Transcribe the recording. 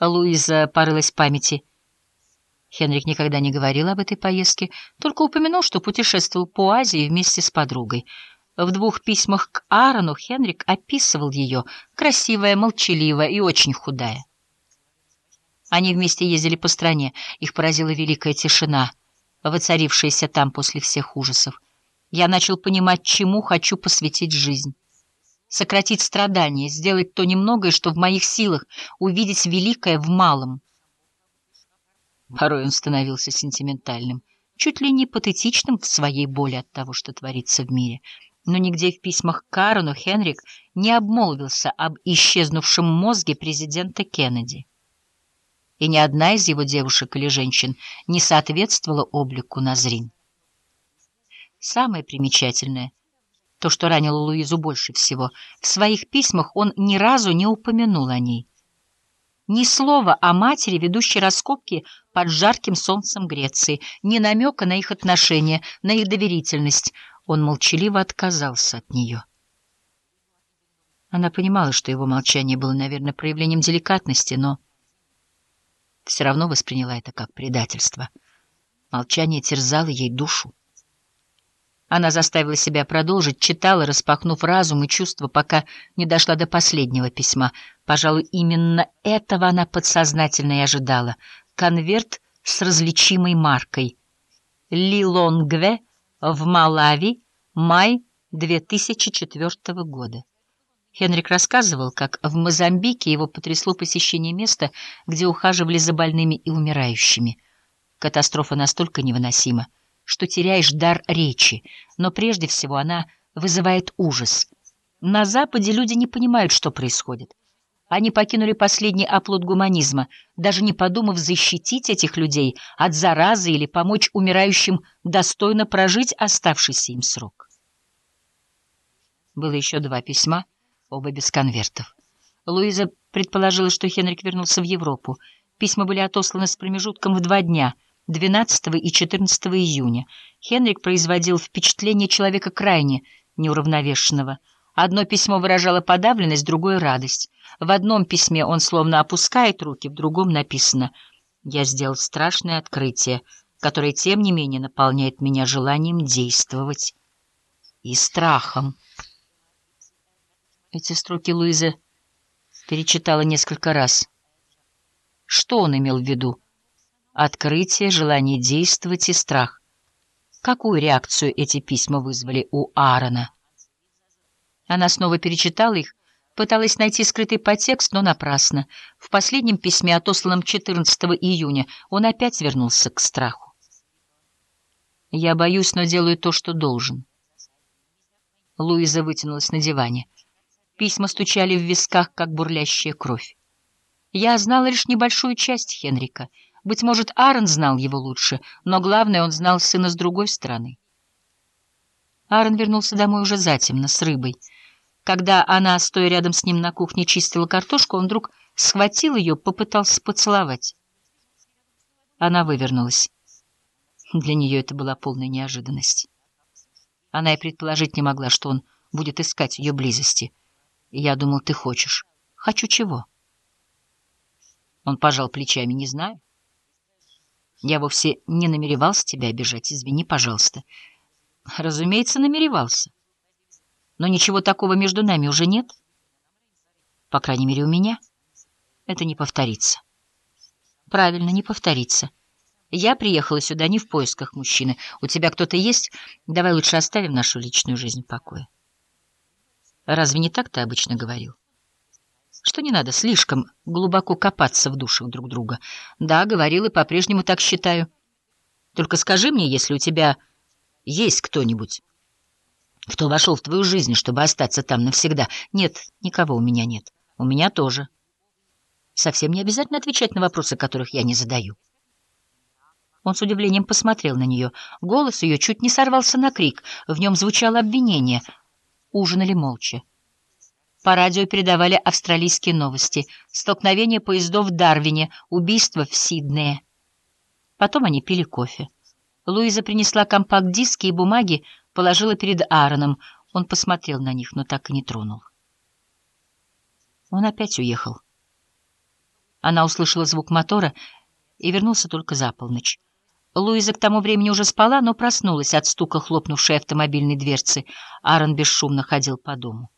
Луиза порылась в памяти. Хенрик никогда не говорил об этой поездке, только упомянул, что путешествовал по Азии вместе с подругой. В двух письмах к Аарону Хенрик описывал ее, красивая, молчаливая и очень худая. Они вместе ездили по стране, их поразила великая тишина, воцарившаяся там после всех ужасов. Я начал понимать, чему хочу посвятить жизнь. Сократить страдания, сделать то немногое, что в моих силах, увидеть великое в малом. Порой он становился сентиментальным, чуть ли не патетичным в своей боли от того, что творится в мире. Но нигде в письмах Карону Хенрик не обмолвился об исчезнувшем мозге президента Кеннеди. И ни одна из его девушек или женщин не соответствовала облику Назрин. Самое примечательное, то, что ранило Луизу больше всего, в своих письмах он ни разу не упомянул о ней. Ни слова о матери, ведущей раскопки под жарким солнцем Греции, ни намека на их отношения, на их доверительность. Он молчаливо отказался от нее. Она понимала, что его молчание было, наверное, проявлением деликатности, но все равно восприняла это как предательство. Молчание терзало ей душу. Она заставила себя продолжить, читала, распахнув разум и чувства, пока не дошла до последнего письма. Пожалуй, именно этого она подсознательно и ожидала. Конверт с различимой маркой. Лилонгве в Малави, май 2004 года. Хенрик рассказывал, как в Мозамбике его потрясло посещение места, где ухаживали за больными и умирающими. Катастрофа настолько невыносима, что теряешь дар речи, но прежде всего она вызывает ужас. На Западе люди не понимают, что происходит. Они покинули последний оплот гуманизма, даже не подумав защитить этих людей от заразы или помочь умирающим достойно прожить оставшийся им срок. Было еще два письма, оба без конвертов. Луиза предположила, что Хенрик вернулся в Европу. Письма были отосланы с промежутком в два дня — 12 и 14 июня. Хенрик производил впечатление человека крайне неуравновешенного. Одно письмо выражало подавленность, другое — радость. В одном письме он словно опускает руки, в другом написано «Я сделал страшное открытие, которое, тем не менее, наполняет меня желанием действовать и страхом». Эти строки Луиза перечитала несколько раз. Что он имел в виду? Открытие, желание действовать и страх. Какую реакцию эти письма вызвали у Аарона? Она снова перечитала их, пыталась найти скрытый подтекст, но напрасно. В последнем письме, отосланном 14 июня, он опять вернулся к страху. «Я боюсь, но делаю то, что должен». Луиза вытянулась на диване. Письма стучали в висках, как бурлящая кровь. Я знала лишь небольшую часть Хенрика — быть может, Аарон знал его лучше, но главное, он знал сына с другой стороны. Аарон вернулся домой уже затемно, с рыбой. Когда она, стоя рядом с ним на кухне, чистила картошку, он вдруг схватил ее, попытался поцеловать. Она вывернулась. Для нее это была полная неожиданность. Она и предположить не могла, что он будет искать ее близости. Я думал, ты хочешь. Хочу чего? Он пожал плечами, не знаю. Я вовсе не намеревался тебя обижать, извини, пожалуйста. Разумеется, намеревался. Но ничего такого между нами уже нет. По крайней мере, у меня. Это не повторится. Правильно, не повторится. Я приехала сюда не в поисках мужчины. У тебя кто-то есть? Давай лучше оставим нашу личную жизнь в покое. Разве не так ты обычно говорил? Что не надо слишком глубоко копаться в душах друг друга. Да, говорил и по-прежнему так считаю. Только скажи мне, если у тебя есть кто-нибудь, кто вошел в твою жизнь, чтобы остаться там навсегда. Нет, никого у меня нет. У меня тоже. Совсем не обязательно отвечать на вопросы, которых я не задаю. Он с удивлением посмотрел на нее. Голос ее чуть не сорвался на крик. В нем звучало обвинение. Ужинали молча. По радио передавали австралийские новости. Столкновение поездов в Дарвине, убийство в Сиднее. Потом они пили кофе. Луиза принесла компакт-диски и бумаги, положила перед Аароном. Он посмотрел на них, но так и не тронул. Он опять уехал. Она услышала звук мотора и вернулся только за полночь. Луиза к тому времени уже спала, но проснулась от стука хлопнувшей автомобильной дверцы. Аарон бесшумно ходил по дому.